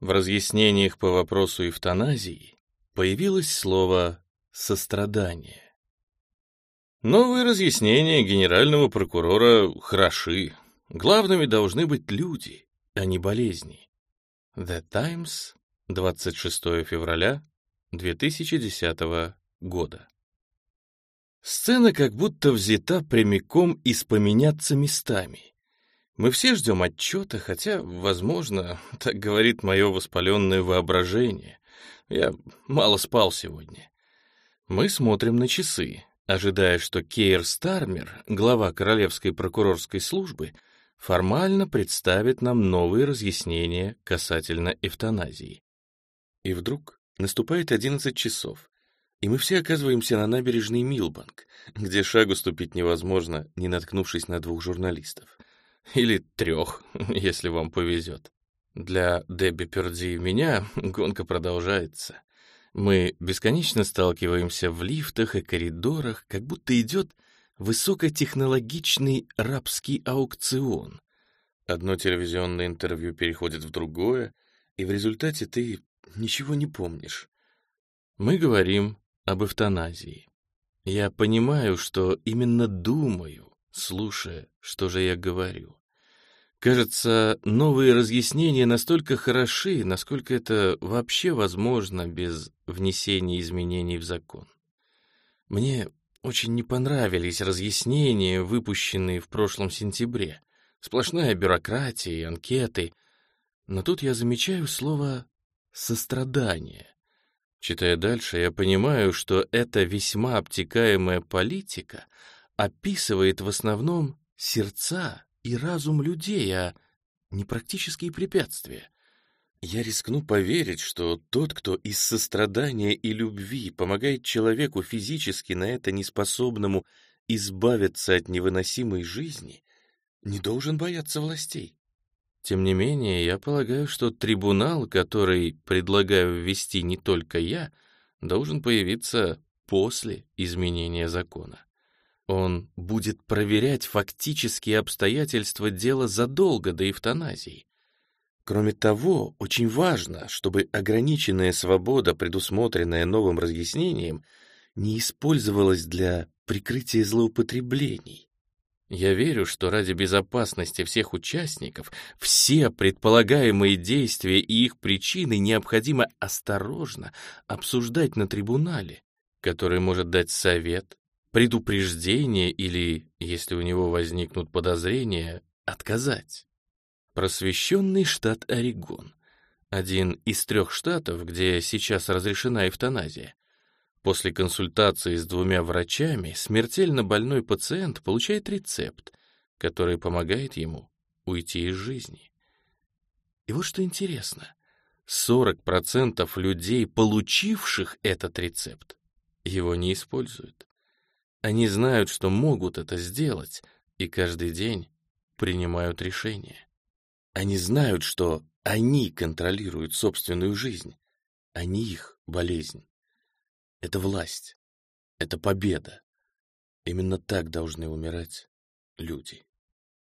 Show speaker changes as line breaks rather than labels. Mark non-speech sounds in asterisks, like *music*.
В разъяснениях по вопросу эвтаназии появилось слово «сострадание». Новые разъяснения генерального прокурора хороши. Главными должны быть люди, а не болезни. The Times, 26 февраля 2010 года. Сцена как будто взята прямиком из «Поменяться местами». Мы все ждем отчета, хотя, возможно, *laughs* так говорит мое воспаленное воображение. Я мало спал сегодня. Мы смотрим на часы, ожидая, что Кейр Стармер, глава Королевской прокурорской службы, формально представит нам новые разъяснения касательно эвтаназии. И вдруг наступает 11 часов, и мы все оказываемся на набережной Милбанк, где шагу ступить невозможно, не наткнувшись на двух журналистов. Или трех, *laughs* если вам повезет. Для Дебби Перди и меня *laughs* гонка продолжается. Мы бесконечно сталкиваемся в лифтах и коридорах, как будто идет высокотехнологичный рабский аукцион. Одно телевизионное интервью переходит в другое, и в результате ты ничего не помнишь. Мы говорим об эвтаназии. Я понимаю, что именно думаю, слушая, что же я говорю. Кажется, новые разъяснения настолько хороши, насколько это вообще возможно без внесения изменений в закон. Мне очень не понравились разъяснения, выпущенные в прошлом сентябре. Сплошная бюрократия и анкеты. Но тут я замечаю слово «сострадание». Читая дальше, я понимаю, что эта весьма обтекаемая политика описывает в основном сердца и разум людей, а не практические препятствия. Я рискну поверить, что тот, кто из сострадания и любви помогает человеку физически на это неспособному избавиться от невыносимой жизни, не должен бояться властей. Тем не менее, я полагаю, что трибунал, который предлагаю ввести не только я, должен появиться после изменения закона. Он будет проверять фактические обстоятельства дела задолго до эвтаназии. Кроме того, очень важно, чтобы ограниченная свобода, предусмотренная новым разъяснением, не использовалась для прикрытия злоупотреблений. Я верю, что ради безопасности всех участников все предполагаемые действия и их причины необходимо осторожно обсуждать на трибунале, который может дать совет, предупреждение или, если у него возникнут подозрения, отказать. Просвещенный штат Орегон. Один из трех штатов, где сейчас разрешена эвтаназия. После консультации с двумя врачами смертельно больной пациент получает рецепт, который помогает ему уйти из жизни. И вот что интересно. 40% людей, получивших этот рецепт, его не используют. Они знают, что могут это сделать, и каждый день принимают решения. Они знают, что они контролируют собственную жизнь, а не их болезнь. Это власть. Это победа. Именно так должны умирать люди.